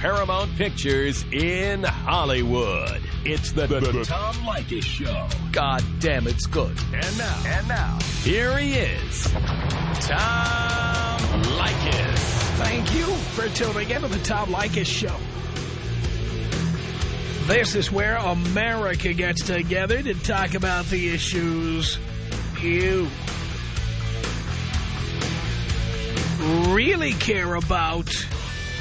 Paramount Pictures in Hollywood. It's the, the, the Tom Leykis Show. God damn, it's good. And now, And now, here he is, Tom Leykis. Thank you for tuning in to the Tom Leykis Show. This is where America gets together to talk about the issues you really care about.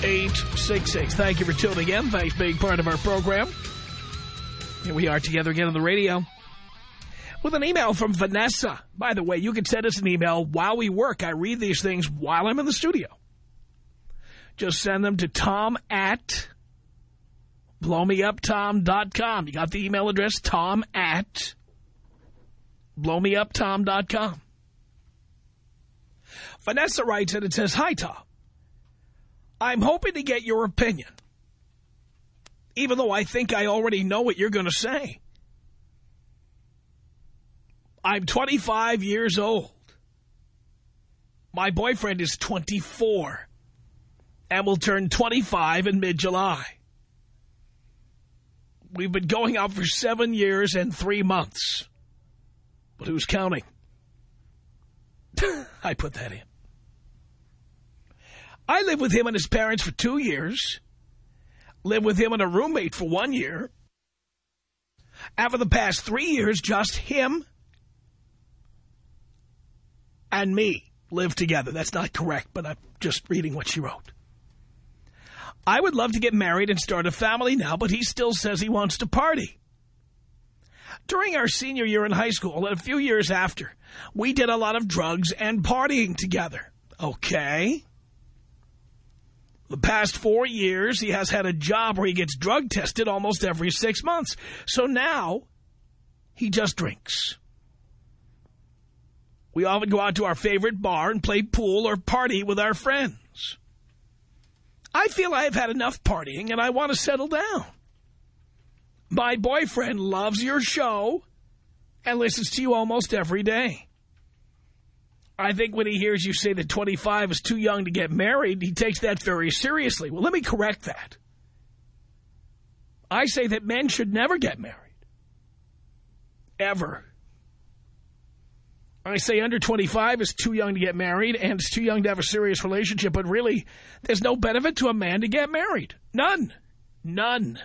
1-800-5800-866. Thank you for tuning in. Thanks for being part of our program. Here we are together again on the radio with an email from Vanessa. By the way, you can send us an email while we work. I read these things while I'm in the studio. Just send them to tom at blowmeuptom.com. You got the email address, tom at blowmeuptom.com. Vanessa writes and it says, Hi, Tom. I'm hoping to get your opinion, even though I think I already know what you're going to say. I'm 25 years old. My boyfriend is 24 and will turn 25 in mid-July. We've been going out for seven years and three months. But who's counting? I put that in. I lived with him and his parents for two years. Lived with him and a roommate for one year. After the past three years, just him and me lived together. That's not correct, but I'm just reading what she wrote. I would love to get married and start a family now, but he still says he wants to party. During our senior year in high school and a few years after, we did a lot of drugs and partying together. Okay. The past four years, he has had a job where he gets drug tested almost every six months. So now, he just drinks. We often go out to our favorite bar and play pool or party with our friends. I feel I've had enough partying and I want to settle down. My boyfriend loves your show and listens to you almost every day. I think when he hears you say that 25 is too young to get married, he takes that very seriously. Well, let me correct that. I say that men should never get married. Ever. I say under 25 is too young to get married and it's too young to have a serious relationship, but really, there's no benefit to a man to get married. None. None.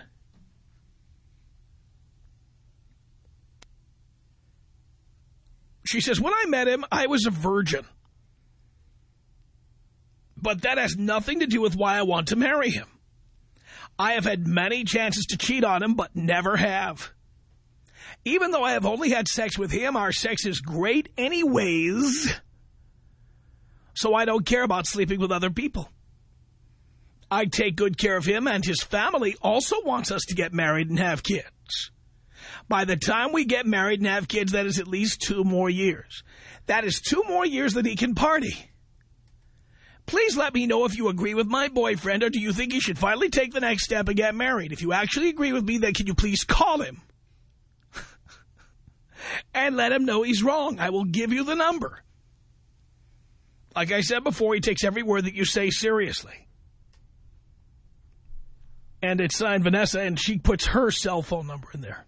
She says, when I met him, I was a virgin. But that has nothing to do with why I want to marry him. I have had many chances to cheat on him, but never have. Even though I have only had sex with him, our sex is great anyways. So I don't care about sleeping with other people. I take good care of him, and his family also wants us to get married and have kids. By the time we get married and have kids, that is at least two more years. That is two more years that he can party. Please let me know if you agree with my boyfriend or do you think he should finally take the next step and get married. If you actually agree with me, then can you please call him? and let him know he's wrong. I will give you the number. Like I said before, he takes every word that you say seriously. And it's signed Vanessa, and she puts her cell phone number in there.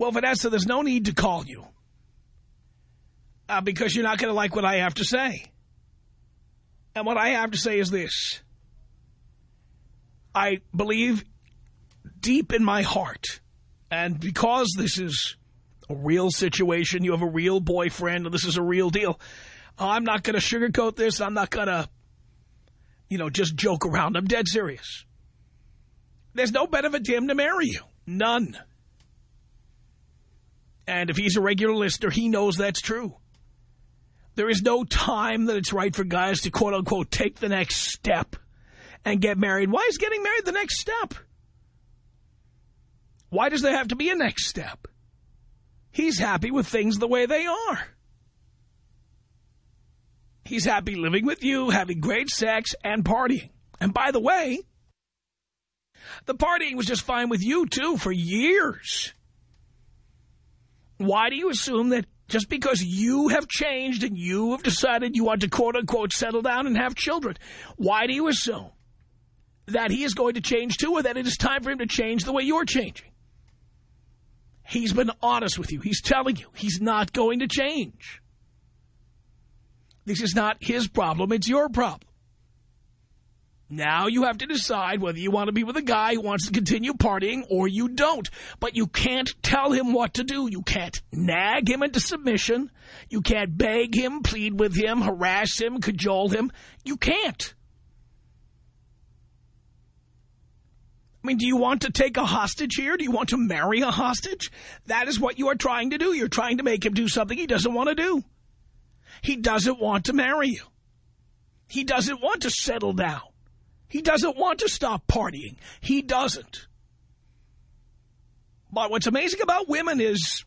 Well, Vanessa, there's no need to call you. Uh, because you're not going to like what I have to say. And what I have to say is this. I believe deep in my heart, and because this is a real situation, you have a real boyfriend, and this is a real deal, I'm not going to sugarcoat this. I'm not going to, you know, just joke around. I'm dead serious. There's no benefit to him to marry you. None. And if he's a regular listener, he knows that's true. There is no time that it's right for guys to, quote-unquote, take the next step and get married. Why is getting married the next step? Why does there have to be a next step? He's happy with things the way they are. He's happy living with you, having great sex, and partying. And by the way, the partying was just fine with you, too, for years. Why do you assume that just because you have changed and you have decided you want to quote-unquote settle down and have children, why do you assume that he is going to change too or that it is time for him to change the way you're changing? He's been honest with you. He's telling you he's not going to change. This is not his problem. It's your problem. Now you have to decide whether you want to be with a guy who wants to continue partying or you don't. But you can't tell him what to do. You can't nag him into submission. You can't beg him, plead with him, harass him, cajole him. You can't. I mean, do you want to take a hostage here? Do you want to marry a hostage? That is what you are trying to do. You're trying to make him do something he doesn't want to do. He doesn't want to marry you. He doesn't want to settle down. He doesn't want to stop partying. He doesn't. But what's amazing about women is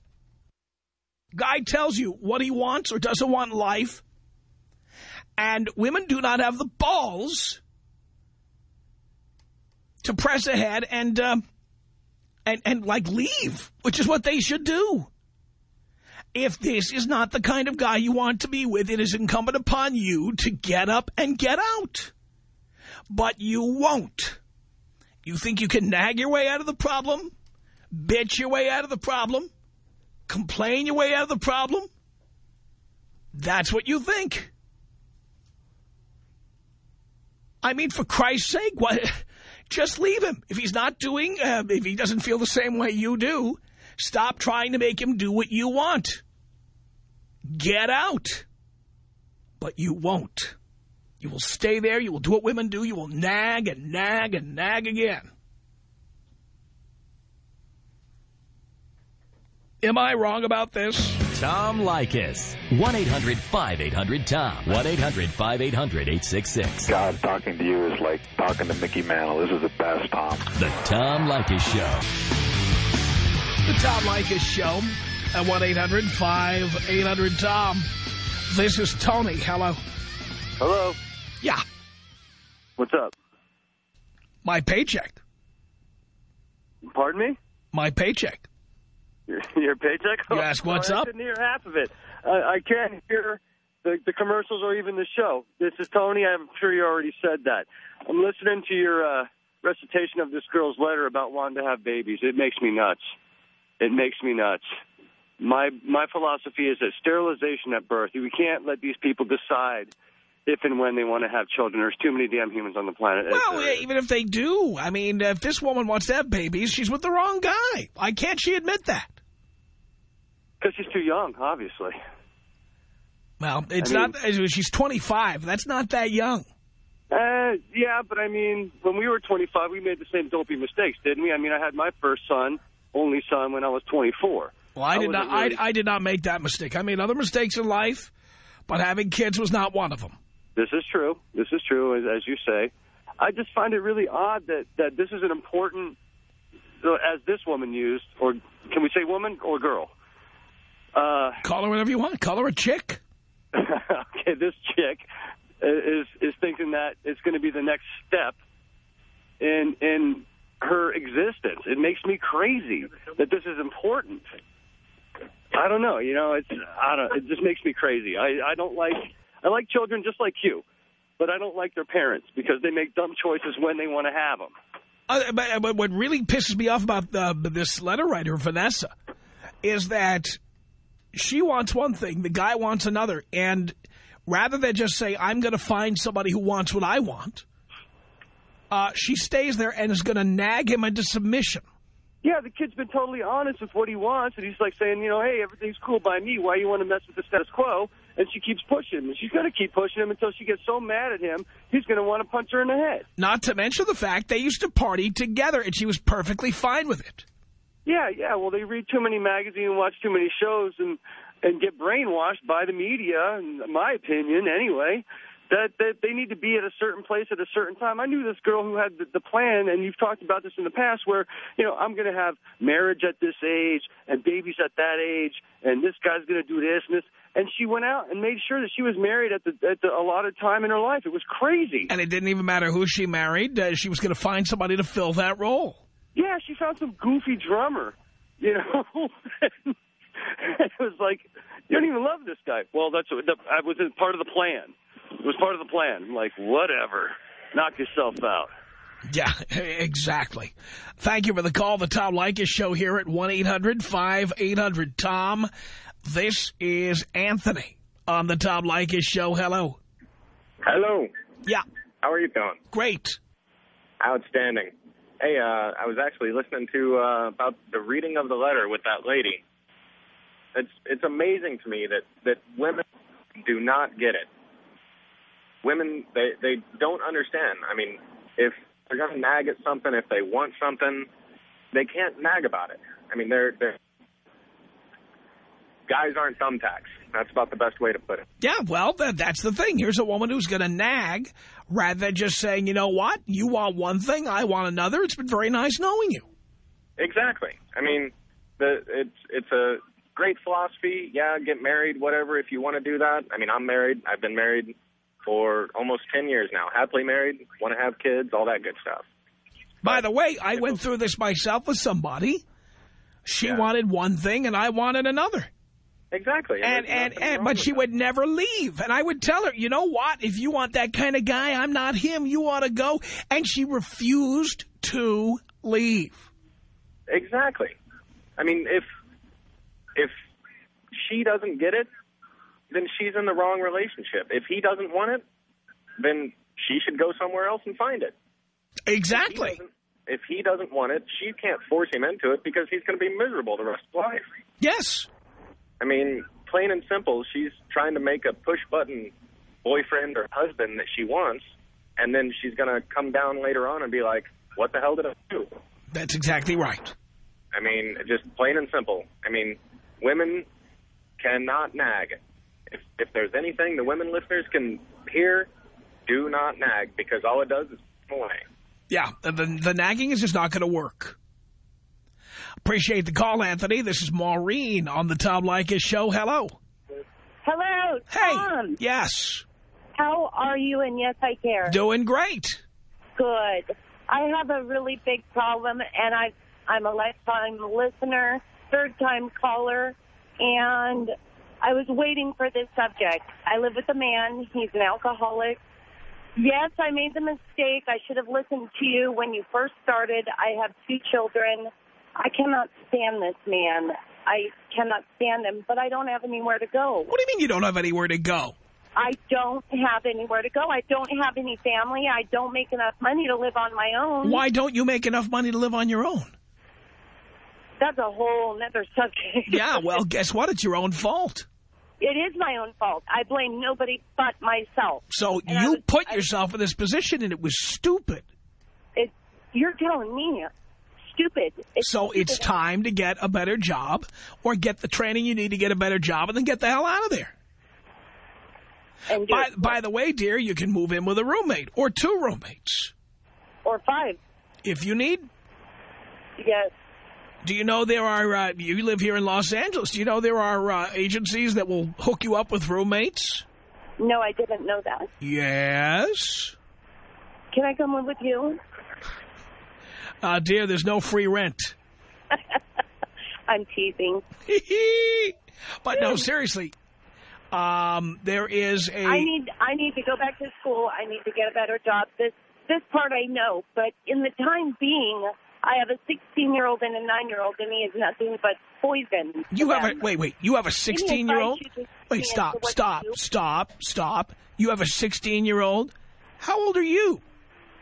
guy tells you what he wants or doesn't want in life, and women do not have the balls to press ahead and, uh, and, and like leave, which is what they should do. If this is not the kind of guy you want to be with, it is incumbent upon you to get up and get out. But you won't. You think you can nag your way out of the problem? Bitch your way out of the problem? Complain your way out of the problem? That's what you think. I mean, for Christ's sake, what? Just leave him. If he's not doing, uh, if he doesn't feel the same way you do, stop trying to make him do what you want. Get out. But you won't. You will stay there. You will do what women do. You will nag and nag and nag again. Am I wrong about this? Tom Leykis. 1-800-5800-TOM. 1-800-5800-866. God, talking to you is like talking to Mickey Mantle. This is the best, Tom. The Tom Leykis Show. The Tom Leykis Show at 1-800-5800-TOM. This is Tony. Hello. Hello. Yeah, What's up? my paycheck. Pardon me? My paycheck. Your, your paycheck? You ask what's I up? didn't hear half of it. I, I can't hear the, the commercials or even the show. This is Tony. I'm sure you already said that. I'm listening to your uh, recitation of this girl's letter about wanting to have babies. It makes me nuts. It makes me nuts. My my philosophy is that sterilization at birth. We can't let these people decide if and when they want to have children. There's too many damn humans on the planet. Well, even if they do, I mean, if this woman wants to have babies, she's with the wrong guy. Why can't she admit that? Because she's too young, obviously. Well, it's I mean- not, she's 25. That's not that young. Uh, yeah, but I mean, when we were 25, we made the same dopey mistakes, didn't we? I mean, I had my first son, only son, when I was 24. Well, I did not, really- I, I did not make that mistake. I made other mistakes in life, but having kids was not one of them. This is true. This is true, as, as you say. I just find it really odd that, that this is an important, uh, as this woman used, or can we say woman or girl? Uh, Call her whatever you want. Call her a chick. okay, this chick is is thinking that it's going to be the next step in in her existence. It makes me crazy that this is important. I don't know. You know, it's I don't. It just makes me crazy. I I don't like. I like children just like you, but I don't like their parents because they make dumb choices when they want to have them. Uh, but, but what really pisses me off about uh, this letter writer, Vanessa, is that she wants one thing, the guy wants another, and rather than just say, I'm going to find somebody who wants what I want, uh, she stays there and is going to nag him into submission. Yeah, the kid's been totally honest with what he wants, and he's like saying, you know, hey, everything's cool by me. Why you want to mess with the status quo? And she keeps pushing him, and she's going to keep pushing him until she gets so mad at him, he's going to want to punch her in the head. Not to mention the fact they used to party together, and she was perfectly fine with it. Yeah, yeah. Well, they read too many magazines and watch too many shows and and get brainwashed by the media, in my opinion, anyway. That, that they need to be at a certain place at a certain time. I knew this girl who had the, the plan, and you've talked about this in the past, where you know I'm going to have marriage at this age and babies at that age, and this guy's going to do this and this. And she went out and made sure that she was married at the at the allotted time in her life. It was crazy. And it didn't even matter who she married. Uh, she was going to find somebody to fill that role. Yeah, she found some goofy drummer. You know, it was like you don't even love this guy. Well, that's that was part of the plan. It was part of the plan. I'm like, whatever. Knock yourself out. Yeah, exactly. Thank you for the call. The Tom Leykis Show here at 1-800-5800-TOM. This is Anthony on the Tom Leykis Show. Hello. Hello. Yeah. How are you doing? Great. Outstanding. Hey, uh, I was actually listening to uh, about the reading of the letter with that lady. It's it's amazing to me that that women do not get it women they they don't understand. I mean, if they're going to nag at something, if they want something, they can't nag about it. I mean, they're they're guys aren't thumbtacks. That's about the best way to put it. Yeah, well, that, that's the thing. Here's a woman who's going to nag rather than just saying, you know what, you want one thing, I want another. It's been very nice knowing you. Exactly. I mean, the it's it's a great philosophy. Yeah, get married, whatever, if you want to do that. I mean, I'm married. I've been married for almost 10 years now. Happily married, want to have kids, all that good stuff. By the way, I went through this myself with somebody. She yeah. wanted one thing and I wanted another. Exactly. And, and, and, and but she that. would never leave. And I would tell her, you know what? If you want that kind of guy, I'm not him. You ought to go. And she refused to leave. Exactly. I mean, if if she doesn't get it, then she's in the wrong relationship. If he doesn't want it, then she should go somewhere else and find it. Exactly. If he, if he doesn't want it, she can't force him into it because he's going to be miserable the rest of life. Yes. I mean, plain and simple, she's trying to make a push-button boyfriend or husband that she wants, and then she's going to come down later on and be like, what the hell did I do? That's exactly right. I mean, just plain and simple. I mean, women cannot nag if, if there's anything the women listeners can hear, do not nag because all it does is away. Yeah, the, the nagging is just not going to work. Appreciate the call, Anthony. This is Maureen on the Tom Leykis show. Hello. Hello, Tom. Hey. Yes. How are you? And yes, I care. Doing great. Good. I have a really big problem, and I, I'm a lifetime listener, third-time caller, and I was waiting for this subject. I live with a man. He's an alcoholic. Yes, I made the mistake. I should have listened to you when you first started. I have two children. I cannot stand this man. I cannot stand him, but I don't have anywhere to go. What do you mean you don't have anywhere to go? I don't have anywhere to go. I don't have any family. I don't make enough money to live on my own. Why don't you make enough money to live on your own? That's a whole other subject. yeah, well, guess what? It's your own fault. It is my own fault. I blame nobody but myself. So and you was, put I, yourself in this position, and it was stupid. It, you're telling me stupid. It's so stupid. it's time to get a better job or get the training you need to get a better job and then get the hell out of there. By, by the way, dear, you can move in with a roommate or two roommates. Or five. If you need. Yes. Do you know there are, uh, you live here in Los Angeles, do you know there are uh, agencies that will hook you up with roommates? No, I didn't know that. Yes. Can I come live with you? Uh, dear, there's no free rent. I'm teasing. but no, seriously. Um, there is a... I need, I need to go back to school. I need to get a better job. This, this part I know, but in the time being... I have a 16-year-old and a 9-year-old, and he is nothing but poison. You have a, wait, wait, you have a 16-year-old? Wait, stop, stop, stop, stop. You have a 16-year-old? How old are you?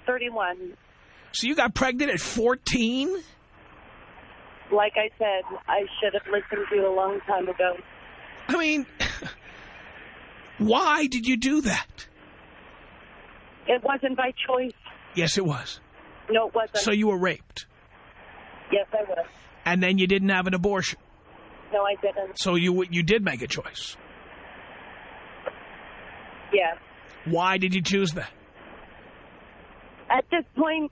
31. So you got pregnant at 14? Like I said, I should have listened to you a long time ago. I mean, why did you do that? It wasn't by choice. Yes, it was. No, it wasn't. So you were raped? Yes, I was. And then you didn't have an abortion? No, I didn't. So you you did make a choice? Yeah. Why did you choose that? At this point,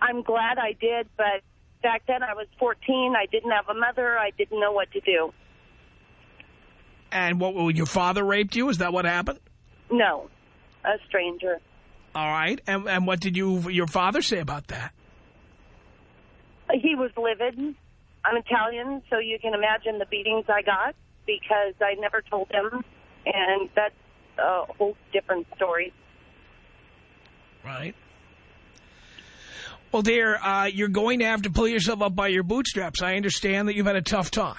I'm glad I did, but back then I was 14. I didn't have a mother. I didn't know what to do. And what, when your father raped you, is that what happened? No, a stranger. All right. And, and what did you your father say about that? He was livid. I'm Italian, so you can imagine the beatings I got because I never told him, and that's a whole different story. Right. Well, dear, uh, you're going to have to pull yourself up by your bootstraps. I understand that you've had a tough time.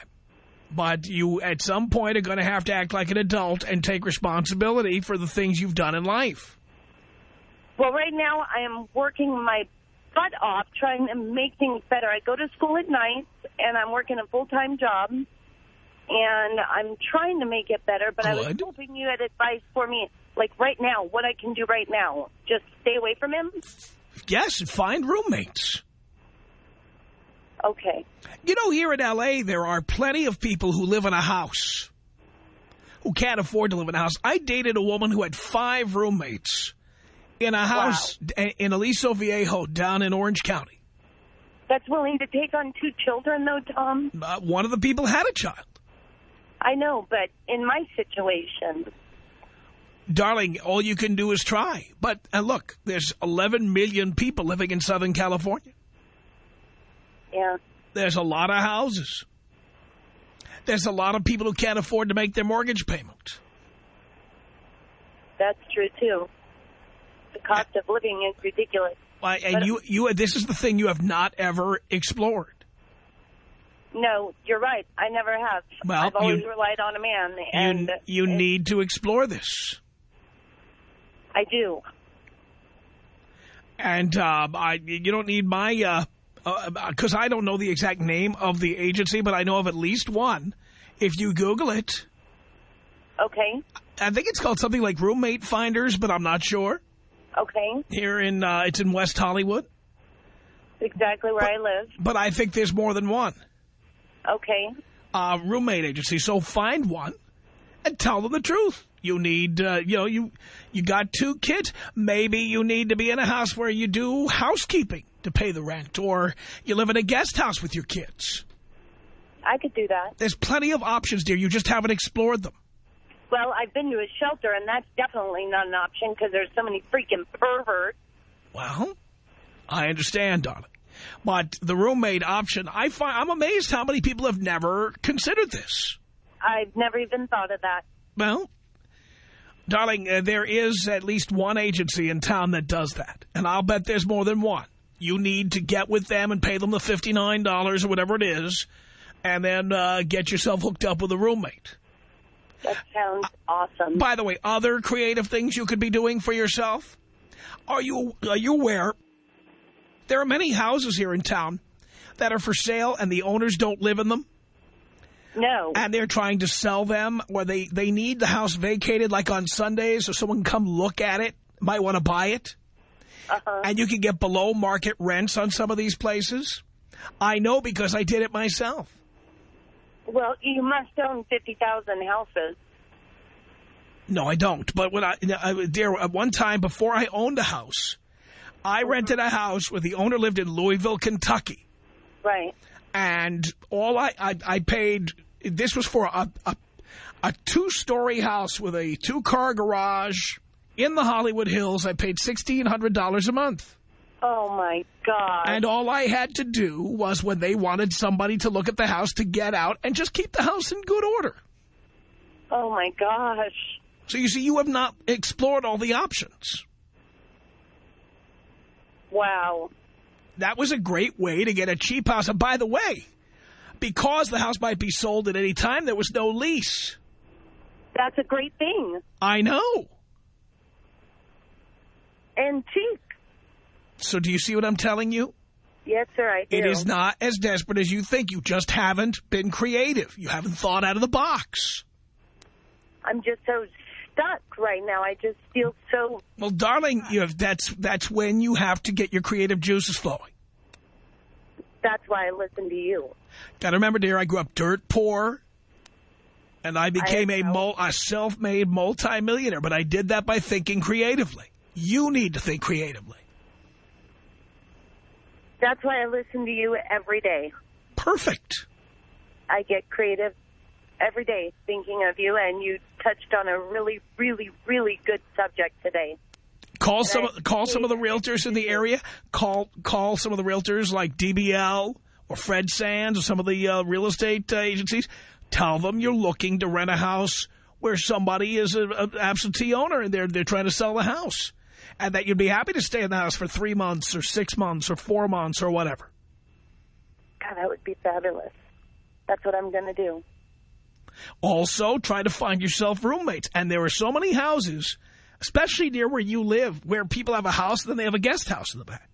But you, at some point, are going to have to act like an adult and take responsibility for the things you've done in life. Well, right now I am working my butt off trying to make things better. I go to school at night, and I'm working a full-time job, and I'm trying to make it better, but I was Good. hoping you had advice for me, like right now, what I can do right now. Just stay away from him? Yes, find roommates. Okay. You know, here in L.A., there are plenty of people who live in a house who can't afford to live in a house. I dated a woman who had five roommates in a house in Aliso Viejo down in Orange County. That's willing to take on two children, though, Tom? Uh, one of the people had a child. I know, but in my situation, Darling, all you can do is try. But uh, look, there's 11 million people living in Southern California. yeah. There's a lot of houses. There's a lot of people who can't afford to make their mortgage payment. That's true, too. The cost of living is ridiculous. Why, And But- you, you, this is the thing you have not ever explored. No, you're right. I never have. Well, I've always you- relied on a man, and you you and need to explore this. I do. And uh, I, you don't need my, because uh, uh 'cause I don't know the exact name of the agency, but I know of at least one. If you Google it, Okay. I think it's called something like Roommate Finders, but I'm not sure. Okay. Here in, uh, it's in West Hollywood. Exactly where I live. But I think there's more than one Okay. uh, roommate agency. So find one and tell them the truth. You need, uh, you know, you you got two kids. Maybe you need to be in a house where you do housekeeping to pay the rent, or you live in a guest house with your kids. I could do that. There's plenty of options, dear. You just haven't explored them. Well, I've been to a shelter, and that's definitely not an option because there's so many freaking perverts. Well, I understand, darling. But the roommate option, I find I'm amazed how many people have never considered this. I've never even thought of that. Well, darling, uh, there is at least one agency in town that does that. And I'll bet there's more than one. You need to get with them and pay them the $59 or whatever it is, and then uh, get yourself hooked up with a roommate. That sounds awesome. By the way, other creative things you could be doing for yourself? Are you, are you aware there are many houses here in town that are for sale and the owners don't live in them? no. and they're trying to sell them where they, they need the house vacated like on Sundays so someone can come look at it, might want to buy it. Uh-huh. And you can get below market rents on some of these places. I know because I did it myself. Well, you must own 50,000 houses. No, I don't. But when I, I there at one time before I owned a house, I uh-huh. rented a house where the owner lived in Louisville, Kentucky. Right. and all I, I, I paid, this was for a, a, a two-story house with a two-car garage in the Hollywood Hills. I paid $1,600 a month. Oh, my God. And all I had to do was when they wanted somebody to look at the house to get out and just keep the house in good order. oh, my gosh. So you see, you have not explored all the options. Wow. That was a great way to get a cheap house. And by the way, because the house might be sold at any time, there was no lease. That's a great thing. I know. Antique. So do you see what I'm telling you? Yes, sir, I do. It is not as desperate as you think. You just haven't been creative. You haven't thought out of the box. I'm just so stuck right now. I just feel so... Well, darling, you have, that's that's when you have to get your creative juices flowing. That's why I listen to you. Got to remember, dear, I grew up dirt poor. And I became a, self-made multimillionaire, but I did that by thinking creatively. You need to think creatively. That's why I listen to you every day. Perfect. I get creative every day thinking of you, and you touched on a really, really, really good subject today. Call some I- call some of the realtors in the area. Call call some of the realtors like DBL or Fred Sands or some of the uh, real estate uh, agencies. Tell them you're looking to rent a house where somebody is an absentee owner and they're they're trying to sell the house, and that you'd be happy to stay in the house for three months or six months or four months or whatever. God, that would be fabulous. That's what I'm going to do. Also, try to find yourself roommates. And there are so many houses, especially near where you live, where people have a house and then they have a guest house in the back.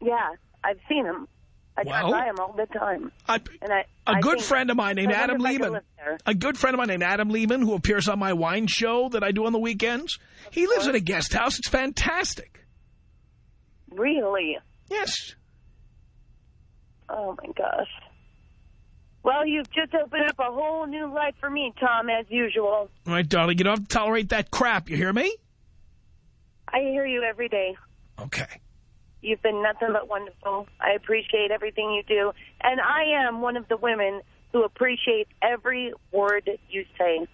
Yeah, I've seen them. I Well- drive by him all the time. I, And I, a I good friend of mine named Adam Lehman, a good friend of mine named Adam Lehman, who appears on my wine show that I do on the weekends, he lives in a guest house. It's fantastic. Really? Yes. Oh, my gosh. Well, you've just opened up a whole new life for me, Tom, as usual. All right, darling, you don't have to tolerate that crap. You hear me? I hear you every day. Okay. You've been nothing but wonderful. I appreciate everything you do. And I am one of the women who appreciate every word you say.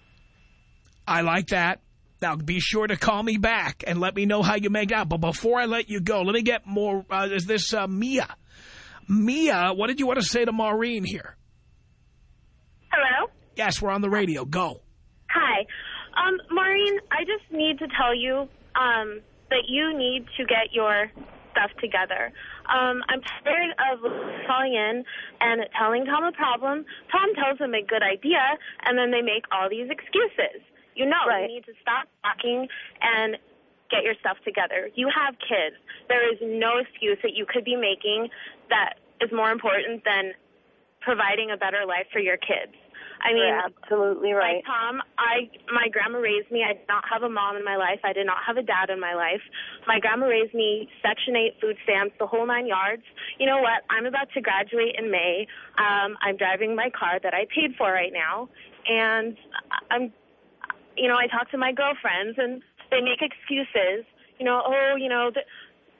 I like that. Now, be sure to call me back and let me know how you make out. But before I let you go, let me get more. Uh, is this uh, Mia? Mia, what did you want to say to Maureen here? Hello. Yes, we're on the radio. Go. Hi. Um, Maureen, I just need to tell you um, that you need to get your stuff together. Um, I'm tired of calling in and telling Tom a problem. Tom tells them a good idea, and then they make all these excuses. You know, Right. you need to stop talking and get your stuff together. You have kids. There is no excuse that you could be making that is more important than providing a better life for your kids. I mean, You're absolutely right. like Tom, I my grandma raised me. I did not have a mom in my life. I did not have a dad in my life. My grandma raised me Section 8 food stamps, the whole nine yards. You know what? I'm about to graduate in May. Um, I'm driving my car that I paid for right now, and I'm, you know, I talk to my girlfriends and they make excuses. You know, oh, you know, th-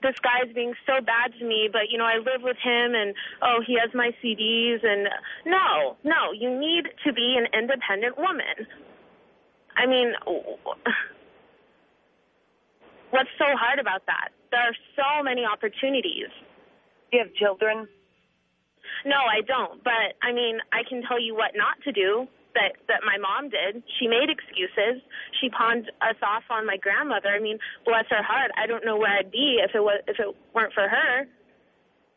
this guy's being so bad to me, but you know, I live with him and oh, he has my CDs and no, no, you need to be an independent woman. I mean, what's so hard about that? There are so many opportunities. Do you have children? No, I don't, but I mean, I can tell you what not to do. That that my mom did. She made excuses. She pawned us off on my grandmother. I mean, bless her heart. I don't know where I'd be if it was if it weren't for her.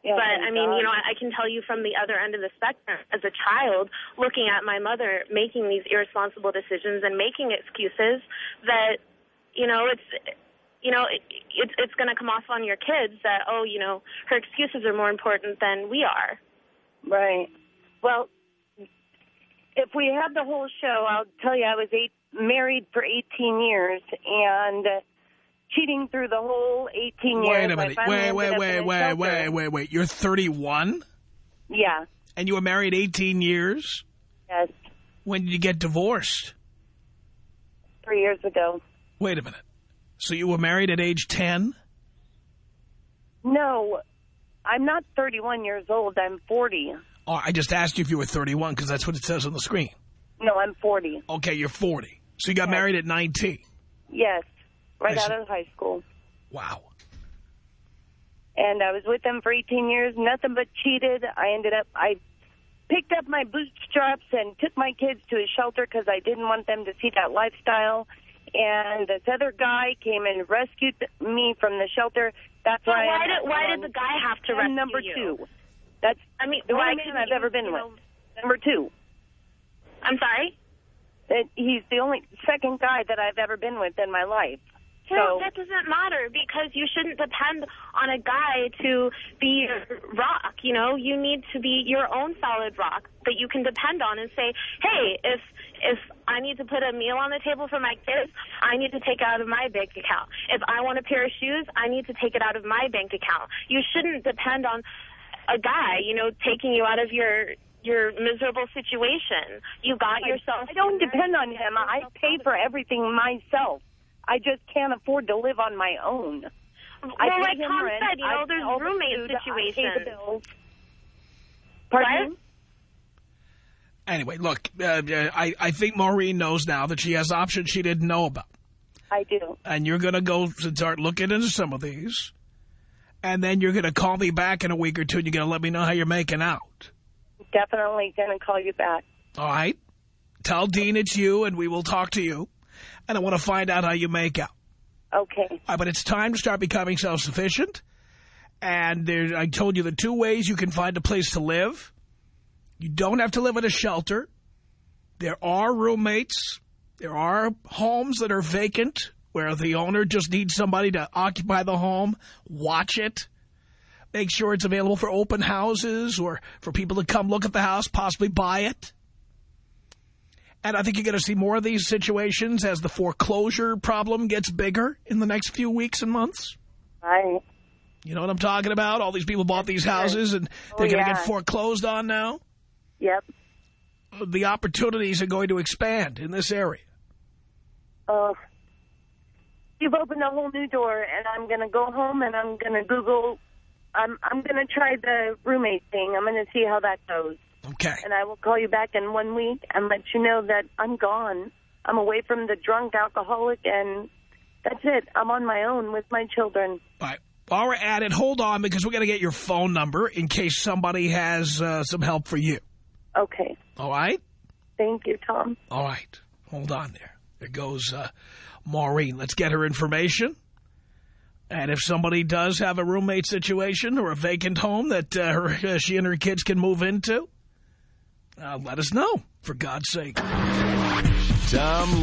Yeah, but I mean, God. you know, I, I can tell you from the other end of the spectrum, as a child, looking at my mother making these irresponsible decisions and making excuses, that you know, it's you know, it, it's it's going to come off on your kids that oh, you know, her excuses are more important than we are. Right. Well, if we had the whole show, I'll tell you I was eight, married for 18 years and cheating through the whole 18 years. Wait a minute. Wait, wait, wait, wait, wait, wait, wait. You're 31 Yeah. and you were married 18 years? Yes. When did you get divorced? Three years ago. Wait a minute. So you were married at age 10? No, I'm not 31 years old. I'm 40. Oh, I just asked you if you were 31 because that's what it says on the screen. No, I'm 40. Okay, you're 40. So you got Yes. married at 19. Yes. Right I out see. of high school. Wow. and I was with them for 18 years, nothing but cheated. I ended up, I picked up my bootstraps and took my kids to a shelter because I didn't want them to see that lifestyle. And this other guy came and rescued me from the shelter. That's But why. why I'm did why did the guy have to and rescue number you? two? That's I mean, the only man I've ever been you with. Number two. I'm sorry. That he's the only second guy that I've ever been with in my life. So that doesn't matter because you shouldn't depend on a guy to be your rock. You know, you need to be your own solid rock that you can depend on and say, hey, if if I need to put a meal on the table for my kids, I need to take it out of my bank account. If I want a pair of shoes, I need to take it out of my bank account. You shouldn't depend on a guy, you know, taking you out of your your miserable situation. You got yourself. I don't depend on him. I pay for everything myself. I just can't afford to live on my own. Well, I pay like Tom rent, said, you know, I there's pay the roommate food, I pay the situations. bills. Pardon? What? Anyway, look, uh, I, I think Maureen knows now that she has options she didn't know about. I do. And you're going to go and start looking into some of these. And then you're going to call me back in a week or two and you're going to let me know how you're making out. Definitely going to call you back. All right? Tell Dean it's you and we will talk to you. And I want to find out how you make out. Okay. Right, but it's time to start becoming self-sufficient. And there, I told you the two ways you can find a place to live. You don't have to live in a shelter. There are roommates. There are homes that are vacant where the owner just needs somebody to occupy the home, watch it, make sure it's available for open houses or for people to come look at the house, possibly buy it. And I think you're going to see more of these situations as the foreclosure problem gets bigger in the next few weeks and months. Right. You know what I'm talking about? All these people bought these houses and they're Oh, going to yeah. get foreclosed on now. Yep. The opportunities are going to expand in this area. Uh, you've opened a whole new door, and I'm going to go home and I'm going to Google. I'm I'm going to try the roommate thing. I'm going to see how that goes, Okay. and I will call you back in one week and let you know that I'm gone. I'm away from the drunk alcoholic, and that's it. I'm on my own with my children. All right. While we're at it, hold on because we're going to get your phone number in case somebody has uh, some help for you. Okay. All right? Thank you, Tom. All right. Hold on there. There goes uh, Maureen. Let's get her information. And if somebody does have a roommate situation or a vacant home that uh, her, uh, she and her kids can move into, uh, let us know, for God's sake. Tom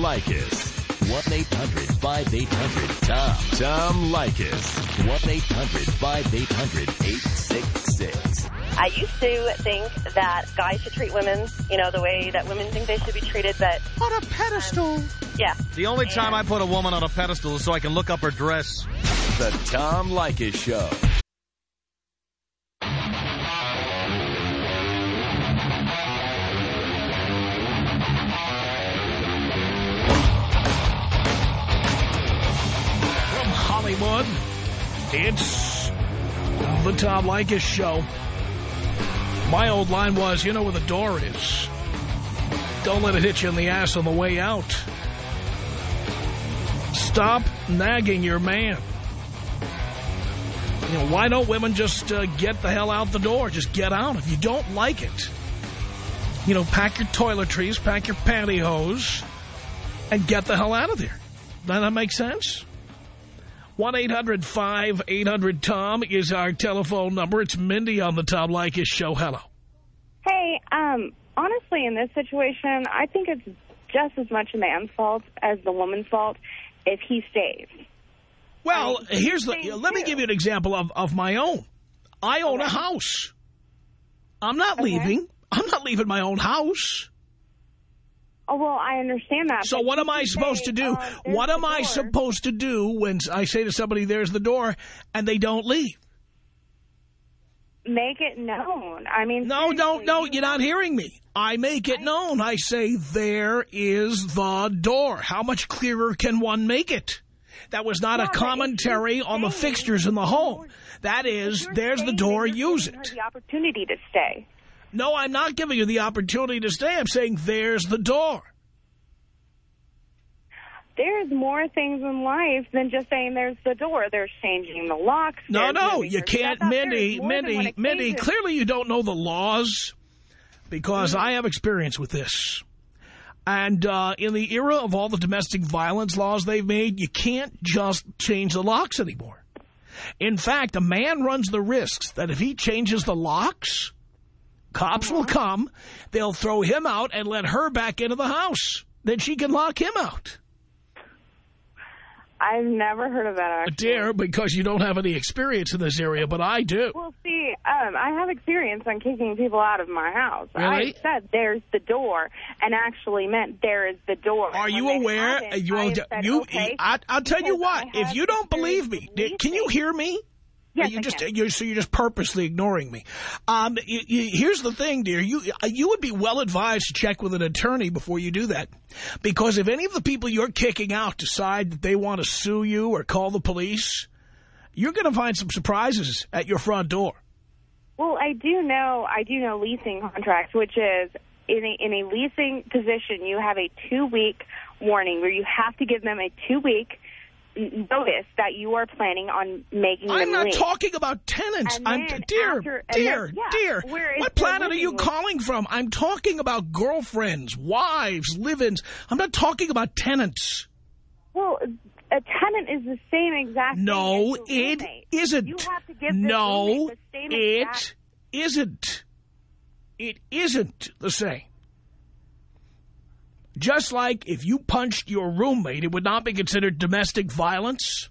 Leykis. 1-800-5800-TOM. Tom Leykis. 1-800-5800-866. I used to think that guys should treat women, you know, the way that women think they should be treated, but... On a pedestal. Um, yeah. The only time I put a woman on a pedestal is so I can look up her dress. The Tom Leykis Show. From Hollywood, it's the Tom Leykis Show. My old line was, you know where the door is. Don't let it hit you in the ass on the way out. Stop nagging your man. You know, why don't women just uh, get the hell out the door? Just get out. If you don't like it, you know, pack your toiletries, pack your pantyhose, and get the hell out of there. Does that make sense? 1-800-5800-TOM is our telephone number. It's Mindy on the Tom Leykis Show. Hello. Hey, um, honestly, in this situation, I think it's just as much a man's fault as the woman's fault if he stays. Well, I- here's the. Let me give you an example of, of my own. I own a house. I'm not Okay. leaving. I'm not leaving my own house. Oh, well, I understand that. So what am I supposed say, to do? Uh, there's what am I supposed to do when I say to somebody, there's the door, and they don't leave? Make it known. I mean, No, no, no, you you're not hearing me. I make it known. I say, there is the door. How much clearer can one make it? That was not Yeah, a commentary on the fixtures in the home. That is, there's the door, use it. the opportunity to stay. No, I'm not giving you the opportunity to stay. I'm saying there's the door. There's more things in life than just saying there's the door. There's changing the locks. No, no, you can't. Mindy, There's more than Mindy, Mindy, clearly you don't know the laws because Mm-hmm. I have experience with this. And uh, in the era of all the domestic violence laws they've made, you can't just change the locks anymore. In fact, a man runs the risks that if he changes the locks, cops will Mm-hmm. come, they'll throw him out and let her back into the house. Then she can lock him out. I've never heard of that, actually. Dear, because you don't have any experience in this area, but I do. Well, see, um, I have experience on kicking people out of my house. Really? I said there's the door, and actually meant there is the door. Are you aware? haven't, you, I said, you, okay, I, I'll tell you what. If you don't believe me, can you hear me? Yes, you just you're so you're just purposely ignoring me. Um, y y here's the thing, dear. You you would be well advised to check with an attorney before you do that, because if any of the people you're kicking out decide that they want to sue you or call the police, you're going to find some surprises at your front door. Well, I do know I do know leasing contracts, which is in a in a leasing position, you have a two week warning where you have to give them a two week notice that you are planning on making I'm not leave. talking about tenants. And I'm dear, after- dear, then- yeah, dear. What planet are you with- calling from? I'm talking about girlfriends, wives, live-ins. I'm not talking about tenants. Well, a tenant is the same exact. No, it isn't. You have to give this no, same exact. it isn't. It isn't the same. Just like if you punched your roommate, it would not be considered domestic violence.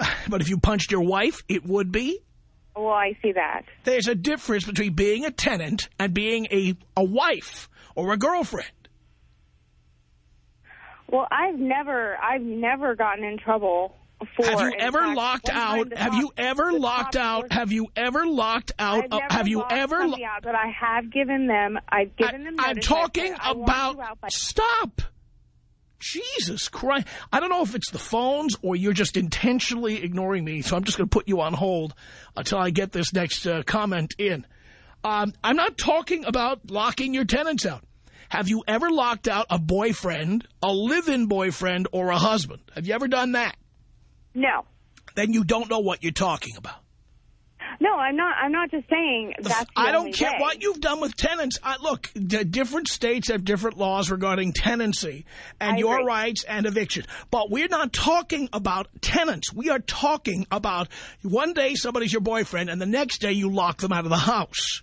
But if you punched your wife, it would be. Well, I see that. There's a difference between being a tenant and being a, a wife or a girlfriend. Well, I've never, I've never gotten in trouble. Have you ever fact, locked out? Have top- you ever locked out? Have you ever locked out? Uh, have you ever? out, but I have given them. I've given them. I'm talking I I about. out Stop. Jesus Christ. I don't know if it's the phones or you're just intentionally ignoring me, so I'm just going to put you on hold until I get this next uh, comment in. Um, I'm not talking about locking your tenants out. Have you ever locked out a boyfriend, a live-in boyfriend, or a husband? Have you ever done that? No, Then you don't know what you're talking about. no, I'm not. I'm not just saying that's. The I don't care way. what you've done with tenants. I, look, different states have different laws regarding tenancy and I your agree. rights and eviction. But we're not talking about tenants. We are talking about one day somebody's your boyfriend and the next day you lock them out of the house.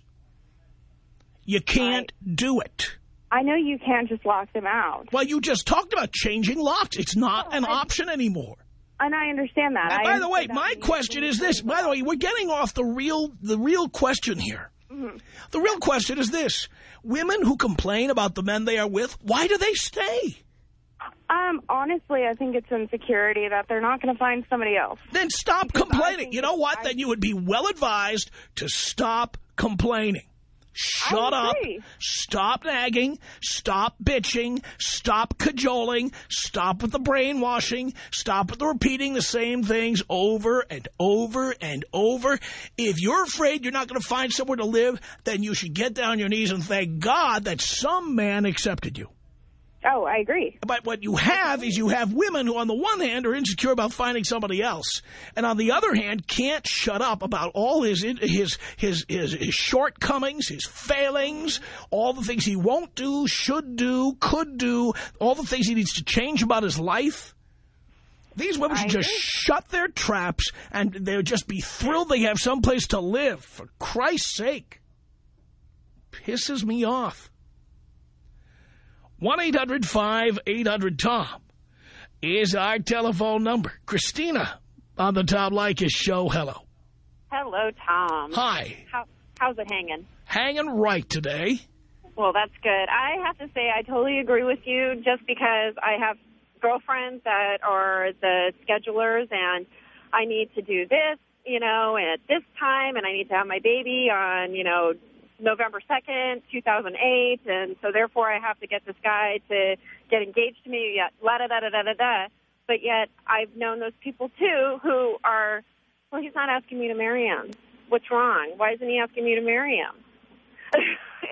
You can't do it. I know you can't just lock them out, Well, you just talked about changing locks. It's not an option anymore. And I understand that. I by the way, my question is this. By the way, we're getting off the real the real question here. Mm-hmm. The real question is this. Women who complain about the men they are with, why do they stay? Um, honestly, I think it's insecurity that they're not going to find somebody else. Then stop Because complaining. You know what? I- then you would be well advised to stop complaining. Shut up. Stop nagging. Stop bitching. Stop cajoling. Stop with the brainwashing. Stop with the repeating the same things over and over and over. If you're afraid you're not going to find somewhere to live, then you should get down on your knees and thank God that some man accepted you. Oh, I agree. But what you have is you have women who, on the one hand, are insecure about finding somebody else, and on the other hand, can't shut up about all his his his his, his shortcomings, his failings, all the things he won't do, should do, could do, all the things he needs to change about his life. These women should just shut their traps, and they'll just be thrilled they have someplace to live. For Christ's sake, pisses me off. 1-800-5800-TOM is our telephone number. Christina on the Tom Leykis show. Hello. Hello, Tom. Hi. How, how's it hanging? Hanging right today. Well, that's good. I have to say I totally agree with you just because I have girlfriends that are the schedulers and I need to do this, you know, at this time and I need to have my baby on, you know, November 2nd, 2008 and so therefore I have to get this guy to get engaged to me, yet la da da da da da da. But yet I've known those people too who are, well, he's not asking me to marry him. What's wrong? Why isn't he asking me to marry him?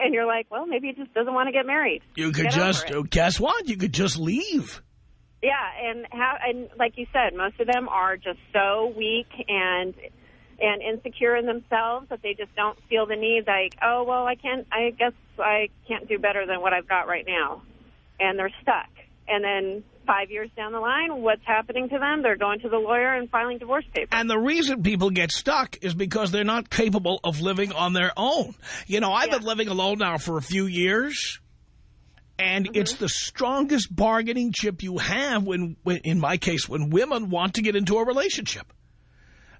and you're like, well, maybe he just doesn't want to get married. You could Get just, uh, guess what? You could just leave. Yeah, and how and like you said, most of them are just so weak and and insecure in themselves that they just don't feel the need like, oh well, I can't. I guess I can't do better than what I've got right now, and they're stuck. And then five years down the line, what's happening to them? They're going to the lawyer and filing divorce papers. And the reason people get stuck is because they're not capable of living on their own. You know, I've been living alone now for a few years. And Mm-hmm. it's the strongest bargaining chip you have when, when, in my case, when women want to get into a relationship.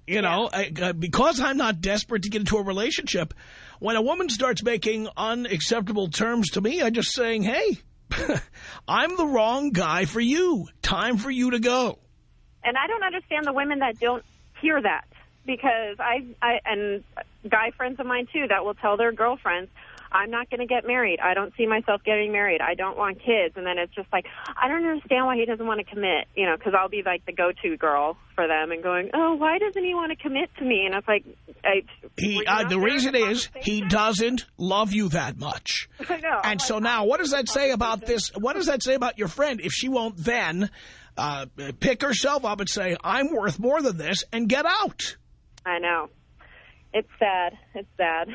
You know, I, uh, because I'm not desperate to get into a relationship, when a woman starts making unacceptable terms to me, I'm just saying, hey, I'm the wrong guy for you. Time for you to go. And I don't understand the women that don't hear that. because I, I and guy friends of mine too that will tell their girlfriends, I'm not going to get married. I don't see myself getting married. I don't want kids. And then it's just like, I don't understand why he doesn't want to commit, you know, because I'll be like the go-to girl for them and going, oh, why doesn't he want to commit to me? And it's like, I, He, uh, the reason is he doesn't love you that much. I know. And so now, what does that say about this? What does that say about your friend if she won't then uh, pick herself up and say, I'm worth more than this, and get out? I know. It's sad. It's sad.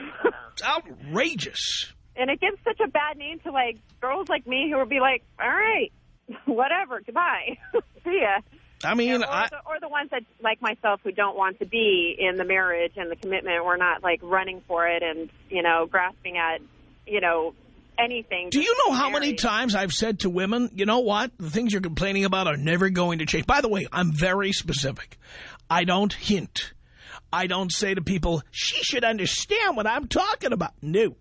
It's outrageous. and it gives such a bad name to, like, girls like me who will be like, all right, whatever, goodbye. See ya. I mean, or, I, the, or the ones that, like myself, who don't want to be in the marriage and the commitment. We're not, like, running for it and, you know, grasping at, you know, anything. do you know how many times I've said to women, you know what? The things you're complaining about are never going to change. By the way, I'm very specific. I don't hint. I don't say to people, she should understand what I'm talking about. No.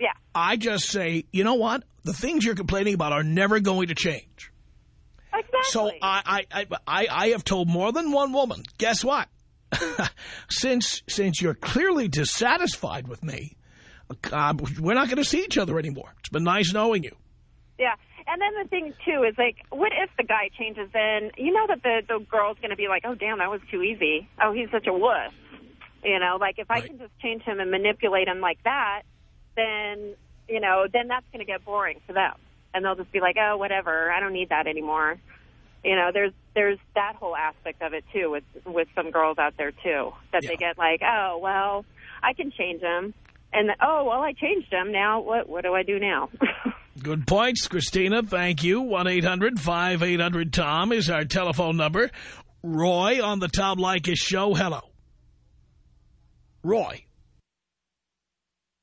Yeah. I just say, you know what? The things you're complaining about are never going to change. Exactly. So I, I, I, I have told more than one woman, guess what? since, since you're clearly dissatisfied with me, uh, we're not going to see each other anymore. It's been nice knowing you. Yeah. And then the thing, too, is, like, what if the guy changes then? You know that the, the girl's going to be like, oh, damn, that was too easy. Oh, he's such a wuss. You know, like, if I can just change him and manipulate him like that, then, you know, then that's going to get boring for them. And they'll just be like, oh, whatever, I don't need that anymore. You know, there's there's that whole aspect of it, too, with, with some girls out there, too, that they get like, oh, well, I can change him. And, oh, well, I changed him. Now, what, what do I do now? Good points, Christina. Thank you. 1-800-5800-TOM is our telephone number. Roy on the Tom Leykis show. Hello. Roy.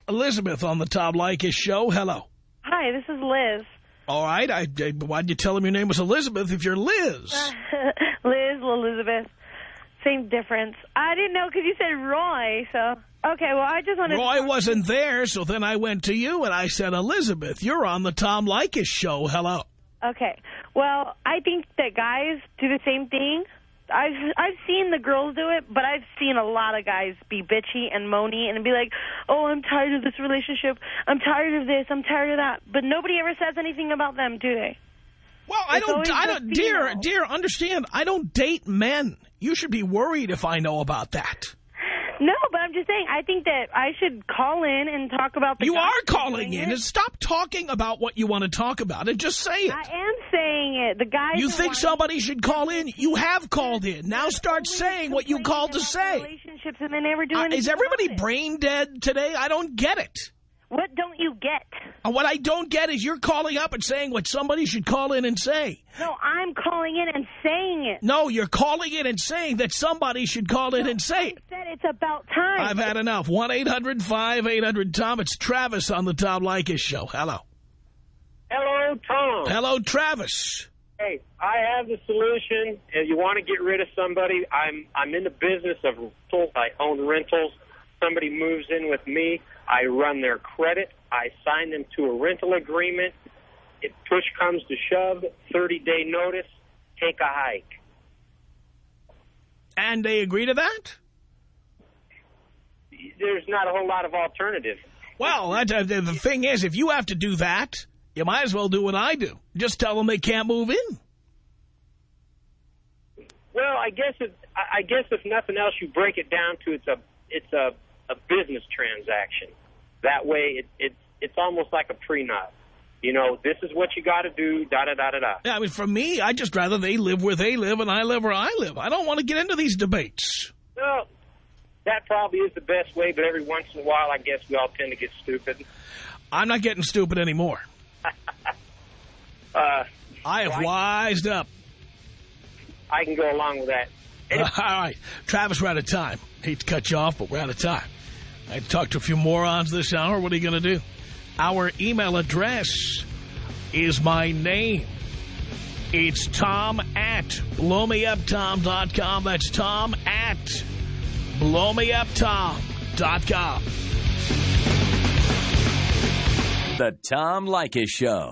Elizabeth on the Tom Leykis show. Hello. Hi, this is Liz. All right. I, I, why'd you tell him your name was Elizabeth if you're Liz? Liz, Elizabeth. Same difference. I didn't know because you said Roy, so... Okay, well, I just wanted Roy wasn't there, so then I went to you and I said, Elizabeth, you're on the Tom Leykis show. Hello. Okay. Well, I think that guys do the same thing. I've I've seen the girls do it, but I've seen a lot of guys be bitchy and moany and be like, "Oh, I'm tired of this relationship. I'm tired of this. I'm tired of that." But nobody ever says anything about them, do they? Well, I It's don't, I don't, dear, female. dear, understand, I don't date men. You should be worried if I know about that. No, but I'm just saying. I think that I should call in and talk about the. You are calling in it. and stop talking about what you want to talk about and just say it. I am saying it. The guy. You think somebody should call in? You have called in. Now start saying what you called to say. relationships and they never do Uh, anything. is everybody brain dead today? I don't get it. What don't you get? Uh, what I don't get is you're calling up and saying what somebody should call in and say. No, I'm calling in and saying it. No, you're calling in and saying that somebody should call in and say it. Said it's about time. I've had enough. 1-800-5800-TOM. It's Travis on the Tom Leykis show. Hello. Hello, Tom. Hello, Travis. Hey, I have the solution. If you want to get rid of somebody, I'm I'm in the business of rentals. I own rentals. Somebody moves in with me. I run their credit. I sign them to a rental agreement. If push comes to shove, 30-day notice, take a hike. And they agree to that? There's not a whole lot of alternative. Well, that, uh, the the thing is, if you have to do that, you might as well do what I do. Just tell them they can't move in. Well, I guess if I I guess if nothing else, you break it down to it's a it's a a business transaction. That way, it, it it's almost like a prenup. You know, this is what you got to do. Da da da da da. Yeah, I mean, for me, I just rather they live where they live and I live where I live. I don't want to get into these debates. Well, that probably is the best way, but every once in a while, I guess we all tend to get stupid. I'm not getting stupid anymore. Uh, I have wised up. I can go along with that. all right. Travis, we're out of time. Hate to cut you off, but we're out of time. I talked to a few morons this hour. What are you going to do? Our email address is my name. It's tom at blowmeuptom.com. That's tom at blowmeuptom.com. The Tom Leykis Show.